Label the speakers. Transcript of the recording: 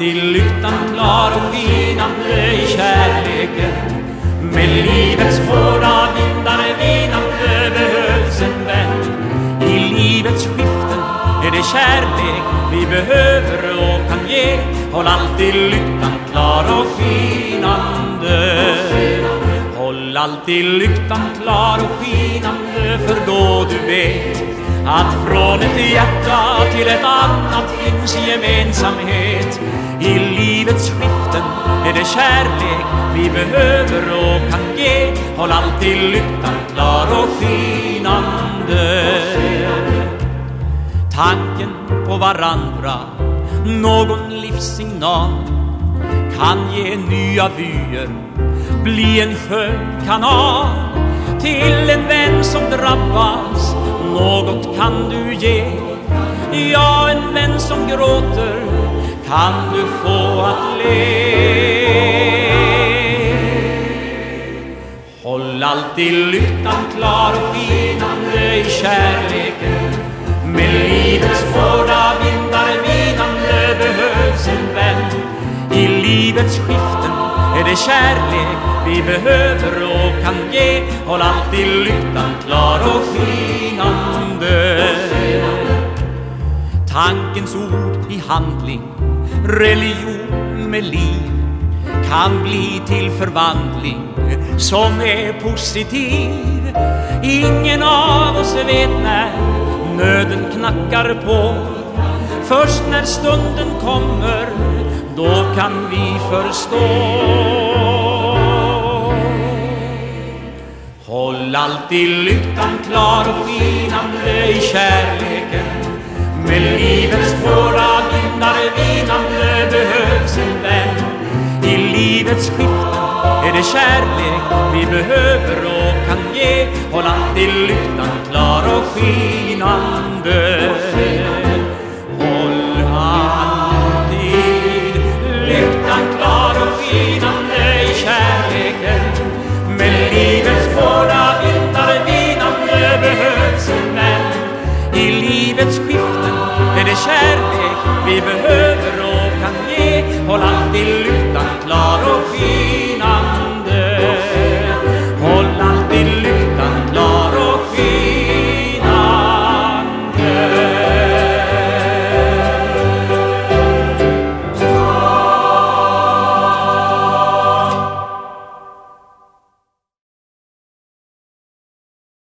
Speaker 1: alltid lyktan klar och skinande i kärleken. Med livets hårda vindar vinande behövs en vän. I livets skiften är det kärlek vi behöver och kan ge. Håll alltid lyktan klar och skinande. Håll alltid lyktan klar och skinande för då du vet att från ett hjärta till ett annat finns gemensamhet. I livets skiften är det kärlek vi behöver och kan ge. Håll alltid lyktan klar och skinande. Tanken på varandra, någon livssignal kan ge nya vyer, bli en skön kanal till en vän som drabbas något kan du ge. Ja, en vän som gråter kan du få att le. Håll alltid lyktan klar och skinande i kärleken. Med livets hårda vindar vinande behövs en vän. I livets skiften är det kärlek. Vi behöver och kan ge. Håll alltid lyktan klar och skinande. Tankens ord i handling, religion med liv. Kan bli till förvandling som är positiv. Ingen av oss vet när. Nöden knackar på. Först när stunden kommer, då kan vi förstå. Håll alltid lyktan klar och skinande i kärleken. Med livets båda vindar vinande behövs en vän. I livets skiften är det kärlek vi behöver och kan ge. Håll alltid lyktan klar och skinande. wie behört.